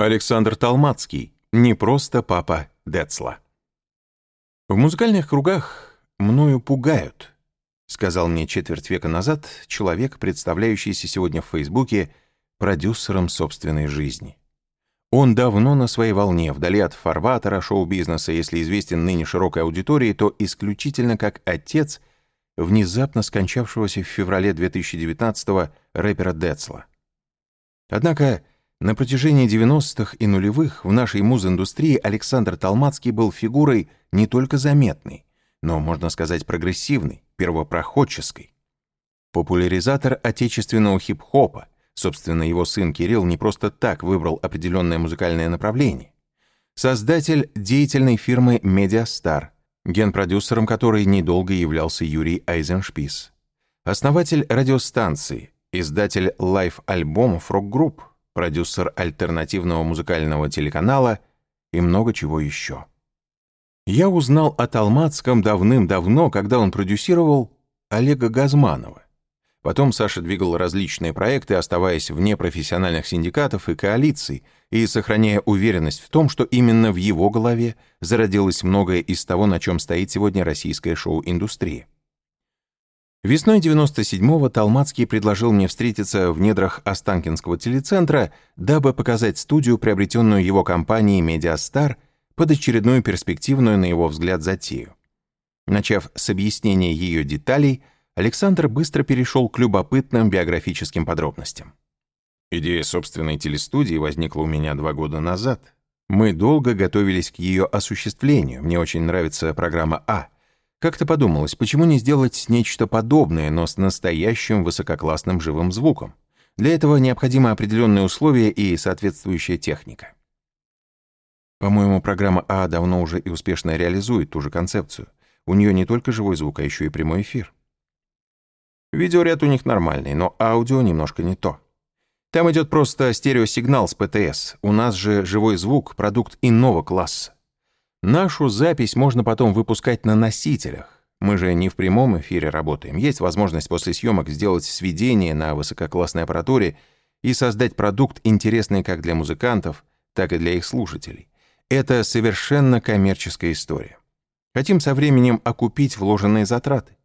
Александр Толмацкий, не просто папа Децла. В музыкальных кругах мною пугают, сказал мне четверть века назад человек, представляющийся сегодня в Фейсбуке продюсером собственной жизни. Он давно на своей волне, вдали от фарватера шоу-бизнеса, если известен ныне широкой аудитории, то исключительно как отец внезапно скончавшегося в феврале 2019-го рэпера Децла. Однако на протяжении 90-х и нулевых в нашей муз-индустрии Александр Толмацкий был фигурой не только заметной, но, можно сказать, прогрессивной, первопроходческой. Популяризатор отечественного хип-хопа, собственно, его сын Кирилл не просто так выбрал определенное музыкальное направление. Создатель деятельной фирмы «Медиастар», генпродюсером которой недолго являлся Юрий Айзеншпис. Основатель радиостанции, издатель live-альбомов рок-групп, продюсер альтернативного музыкального телеканала и много чего еще. Я узнал о Талмацком давным-давно, когда он продюсировал Олега Газманова. Потом Саша двигал различные проекты, оставаясь вне профессиональных синдикатов и коалиций, и сохраняя уверенность в том, что именно в его голове зародилось многое из того, на чем стоит сегодня российская шоу-индустрия. Весной 97-го Талмацкий предложил мне встретиться в недрах Останкинского телецентра, дабы показать студию, приобретенную его компанией «Медиастар», под очередную перспективную, на его взгляд, затею. Начав с объяснения ее деталей, Александр быстро перешел к любопытным биографическим подробностям. Идея собственной телестудии возникла у меня два года назад. Мы долго готовились к ее осуществлению. Мне очень нравится программа «А», как-то подумалось, почему не сделать нечто подобное, но с настоящим высококлассным живым звуком? Для этого необходимы определенные условия и соответствующая техника. По-моему, программа А давно уже и успешно реализует ту же концепцию. У нее не только живой звук, а еще и прямой эфир. Видеоряд у них нормальный, но аудио немножко не то. Там идет просто стереосигнал с ПТС. У нас же живой звук — продукт иного класса. Нашу запись можно потом выпускать на носителях. Мы же не в прямом эфире работаем. Есть возможность после съемок сделать сведение на высококлассной аппаратуре и создать продукт, интересный как для музыкантов, так и для их слушателей. Это совершенно коммерческая история. Хотим со временем окупить вложенные затраты.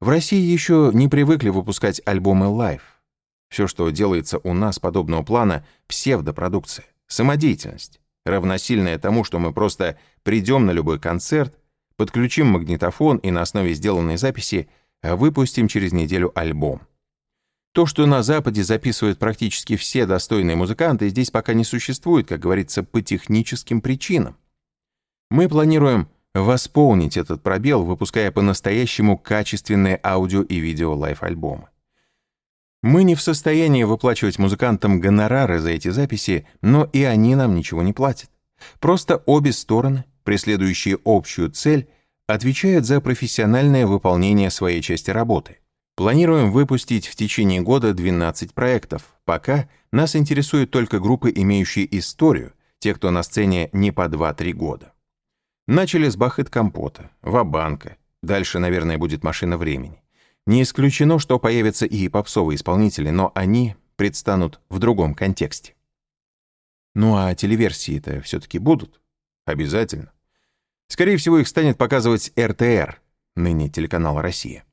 В России еще не привыкли выпускать альбомы live. Все, что делается у нас подобного плана — псевдопродукция, самодеятельность равносильное тому, что мы просто придем на любой концерт, подключим магнитофон и на основе сделанной записи выпустим через неделю альбом. То, что на Западе записывают практически все достойные музыканты, здесь пока не существует, как говорится, по техническим причинам. Мы планируем восполнить этот пробел, выпуская по-настоящему качественные аудио и видео лайф-альбомы. Мы не в состоянии выплачивать музыкантам гонорары за эти записи, но и они нам ничего не платят. Просто обе стороны, преследующие общую цель, отвечают за профессиональное выполнение своей части работы. Планируем выпустить в течение года 12 проектов. Пока нас интересуют только группы, имеющие историю, те, кто на сцене не по 2-3 года. Начали с Бахыт Компота, Вабанка, дальше, наверное, будет «Машина времени». Не исключено, что появятся и попсовые исполнители, но они предстанут в другом контексте. Ну а телеверсии-то все-таки будут? Обязательно. Скорее всего, их станет показывать РТР, ныне телеканал «Россия».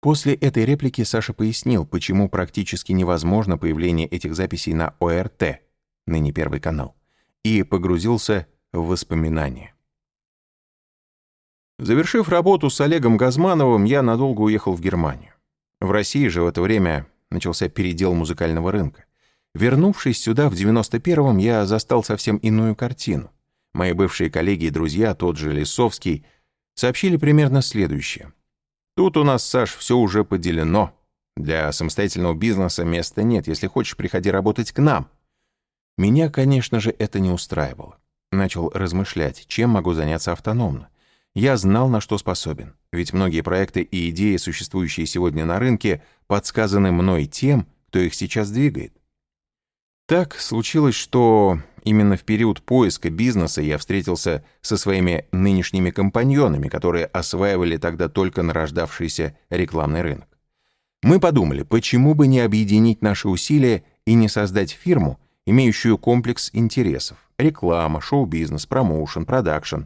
После этой реплики Саша пояснил, почему практически невозможно появление этих записей на ОРТ, ныне Первый канал, и погрузился в воспоминания. Завершив работу с Олегом Газмановым, я надолго уехал в Германию. В России же в это время начался передел музыкального рынка. Вернувшись сюда в 91-м, я застал совсем иную картину. Мои бывшие коллеги и друзья, тот же Лисовский, сообщили примерно следующее. «Тут у нас, Саш, все уже поделено. Для самостоятельного бизнеса места нет. Если хочешь, приходи работать к нам». Меня, конечно же, это не устраивало. Начал размышлять, чем могу заняться автономно. Я знал, на что способен, ведь многие проекты и идеи, существующие сегодня на рынке, подсказаны мной тем, кто их сейчас двигает. Так случилось, что именно в период поиска бизнеса я встретился со своими нынешними компаньонами, которые осваивали тогда только нарождавшийся рекламный рынок. Мы подумали, почему бы не объединить наши усилия и не создать фирму, имеющую комплекс интересов – реклама, шоу-бизнес, промоушен, продакшн.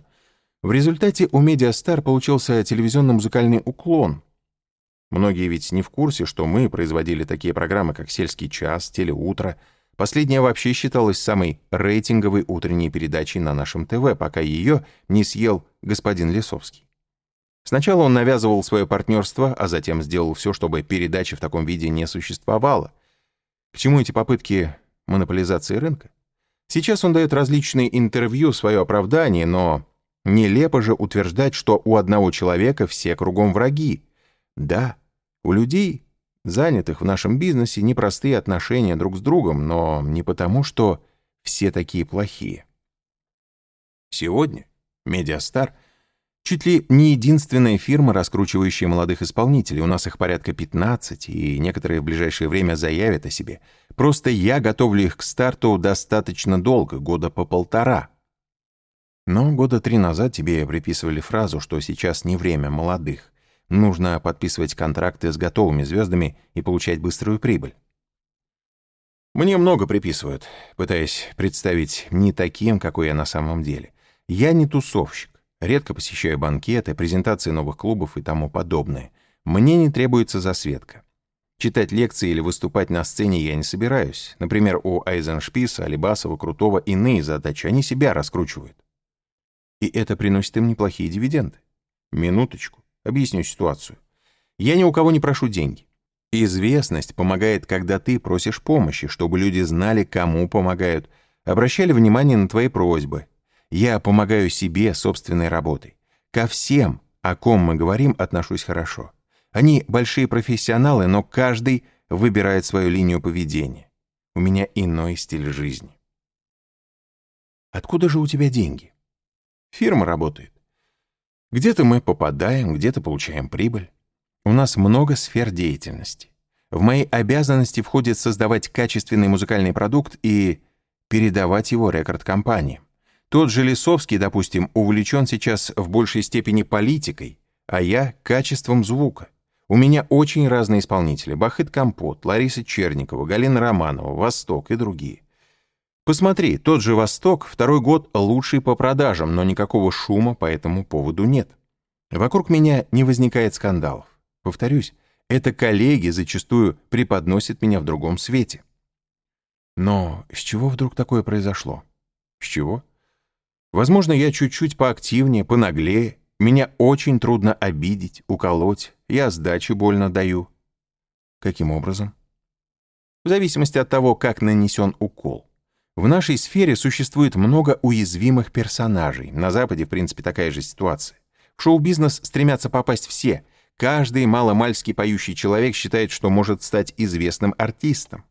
В результате у Медиастар получился телевизионно-музыкальный уклон. Многие ведь не в курсе, что мы производили такие программы, как «Сельский час», «Телеутро». Последняя вообще считалась самой рейтинговой утренней передачей на нашем ТВ, пока ее не съел господин Лисовский. Сначала он навязывал свое партнерство, а затем сделал все, чтобы передачи в таком виде не существовало. К чему эти попытки монополизации рынка? Сейчас он дает различные интервью, свое оправдание, но нелепо же утверждать, что у одного человека все кругом враги. Да, у людей, занятых в нашем бизнесе, непростые отношения друг с другом, но не потому, что все такие плохие. Сегодня Медиастар — Чуть ли не единственная фирма, раскручивающая молодых исполнителей. У нас их порядка 15, и некоторые в ближайшее время заявят о себе. Просто я готовлю их к старту достаточно долго, года по полтора. Но года три назад тебе приписывали фразу, что сейчас не время молодых. Нужно подписывать контракты с готовыми звездами и получать быструю прибыль. Мне много приписывают, пытаясь представить не таким, какой я на самом деле. Я не тусовщик. Редко посещаю банкеты, презентации новых клубов и тому подобное. Мне не требуется засветка. Читать лекции или выступать на сцене я не собираюсь. Например, у Айзеншписа, Алибасова, Крутого иные задачи. Они себя раскручивают. И это приносит им неплохие дивиденды. Минуточку. Объясню ситуацию. Я ни у кого не прошу деньги. Известность помогает, когда ты просишь помощи, чтобы люди знали, кому помогают, обращали внимание на твои просьбы, я помогаю себе собственной работой. Ко всем, о ком мы говорим, отношусь хорошо. Они большие профессионалы, но каждый выбирает свою линию поведения. У меня иной стиль жизни. Откуда же у тебя деньги? Фирма работает. Где-то мы попадаем, где-то получаем прибыль. У нас много сфер деятельности. В мои обязанности входит создавать качественный музыкальный продукт и передавать его рекорд-компаниям. Тот же Лисовский, допустим, увлечен сейчас в большей степени политикой, а я — качеством звука. У меня очень разные исполнители. Бахыт Компот, Лариса Черникова, Галина Романова, Восток и другие. Посмотри, тот же Восток второй год лучший по продажам, но никакого шума по этому поводу нет. Вокруг меня не возникает скандалов. Повторюсь, это коллеги зачастую преподносят меня в другом свете. Но с чего вдруг такое произошло? С чего? Возможно, я чуть-чуть поактивнее, понаглее. Меня очень трудно обидеть, уколоть. Я сдачи больно даю. Каким образом? В зависимости от того, как нанесен укол. В нашей сфере существует много уязвимых персонажей. На Западе, в принципе, такая же ситуация. В шоу-бизнес стремятся попасть все. Каждый маломальский поющий человек считает, что может стать известным артистом.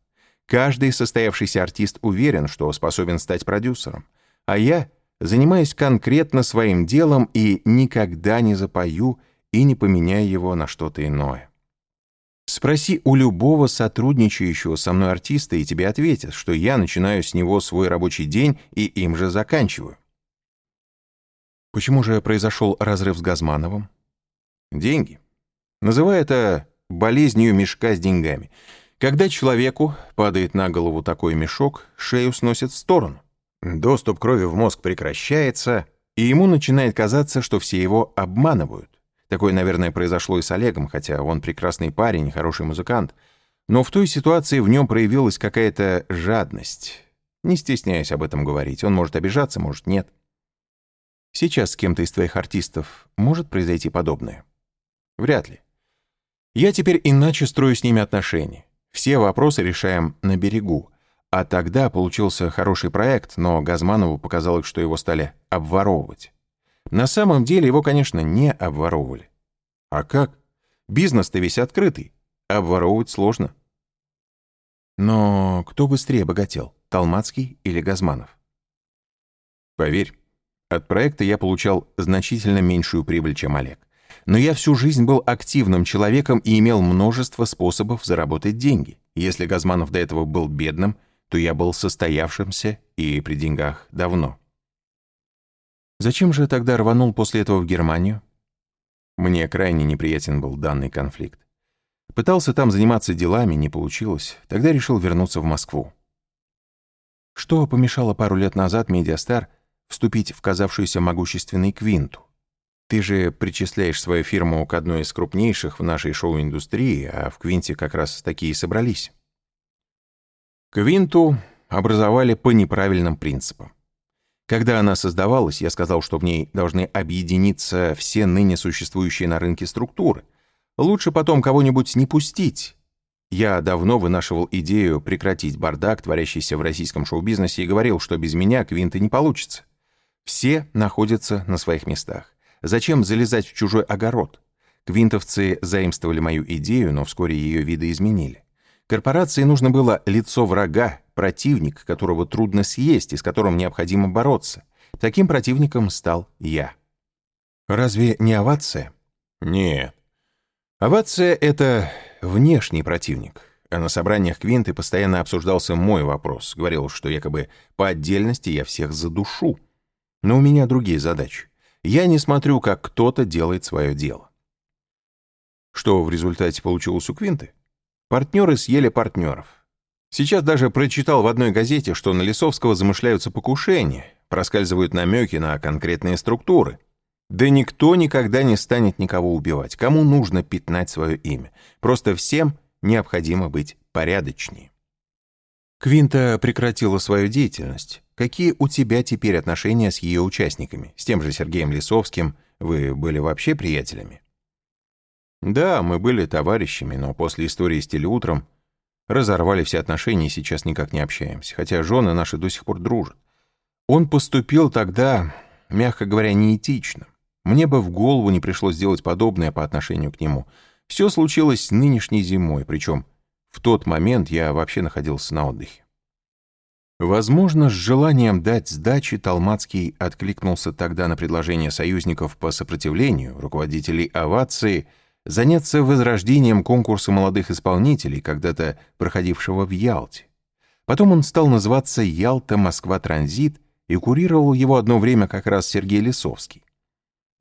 Каждый состоявшийся артист уверен, что способен стать продюсером. А я занимаясь конкретно своим делом и никогда не запою и не поменяю его на что-то иное. Спроси у любого сотрудничающего со мной артиста, и тебе ответят, что я начинаю с него свой рабочий день и им же заканчиваю. Почему же произошел разрыв с Газмановым? Деньги. Называю это болезнью мешка с деньгами. Когда человеку падает на голову такой мешок, шею сносит в сторону. Доступ крови в мозг прекращается, и ему начинает казаться, что все его обманывают. Такое, наверное, произошло и с Олегом, хотя он прекрасный парень хороший музыкант. Но в той ситуации в нем проявилась какая-то жадность. Не стесняюсь об этом говорить. Он может обижаться, может нет. Сейчас с кем-то из твоих артистов может произойти подобное? Вряд ли. Я теперь иначе строю с ними отношения. Все вопросы решаем на берегу. А тогда получился хороший проект, но Газманову показалось, что его стали обворовывать. На самом деле его, конечно, не обворовывали. А как? Бизнес-то весь открытый. Обворовывать сложно. Но кто быстрее богател, Талмацкий или Газманов? Поверь, от проекта я получал значительно меньшую прибыль, чем Олег. Но я всю жизнь был активным человеком и имел множество способов заработать деньги. Если Газманов до этого был бедным – то я был состоявшимся и при деньгах давно. Зачем же тогда рванул после этого в Германию? Мне крайне неприятен был данный конфликт. Пытался там заниматься делами, не получилось. Тогда решил вернуться в Москву. Что помешало пару лет назад Медиастар вступить в казавшуюся могущественной Квинту? Ты же причисляешь свою фирму к одной из крупнейших в нашей шоу-индустрии, а в Квинте как раз такие собрались. Квинту образовали по неправильным принципам. Когда она создавалась, я сказал, что в ней должны объединиться все ныне существующие на рынке структуры. Лучше потом кого-нибудь не пустить. Я давно вынашивал идею прекратить бардак, творящийся в российском шоу-бизнесе, и говорил, что без меня Квинта не получится. Все находятся на своих местах. Зачем залезать в чужой огород? Квинтовцы заимствовали мою идею, но вскоре ее видоизменили. Корпорации нужно было лицо врага, противник, которого трудно съесть и с которым необходимо бороться. Таким противником стал я. Разве не овация? Нет. Овация — это внешний противник. А на собраниях Квинты постоянно обсуждался мой вопрос. Говорил, что якобы по отдельности я всех задушу. Но у меня другие задачи. Я не смотрю, как кто-то делает свое дело. Что в результате получилось у Квинты? Партнеры съели партнеров. Сейчас даже прочитал в одной газете, что на Лисовского замышляются покушения, проскальзывают намеки на конкретные структуры. Да никто никогда не станет никого убивать. Кому нужно пятнать свое имя? Просто всем необходимо быть порядочнее. Квинта прекратила свою деятельность. Какие у тебя теперь отношения с ее участниками? С тем же Сергеем Лисовским вы были вообще приятелями? Да, мы были товарищами, но после истории с телеутром разорвали все отношения и сейчас никак не общаемся, хотя жены наши до сих пор дружат. Он поступил тогда, мягко говоря, неэтично. Мне бы в голову не пришло сделать подобное по отношению к нему. Все случилось нынешней зимой, причем в тот момент я вообще находился на отдыхе. Возможно, с желанием дать сдачи Талмацкий откликнулся тогда на предложение союзников по сопротивлению, руководителей овации, заняться возрождением конкурса молодых исполнителей, когда-то проходившего в Ялте. Потом он стал называться «Ялта-Москва-Транзит» и курировал его одно время как раз Сергей Лисовский.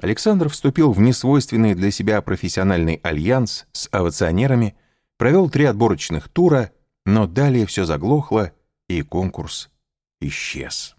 Александр вступил в несвойственный для себя профессиональный альянс с авиационерами – Провел три отборочных тура, но далее все заглохло, и конкурс исчез.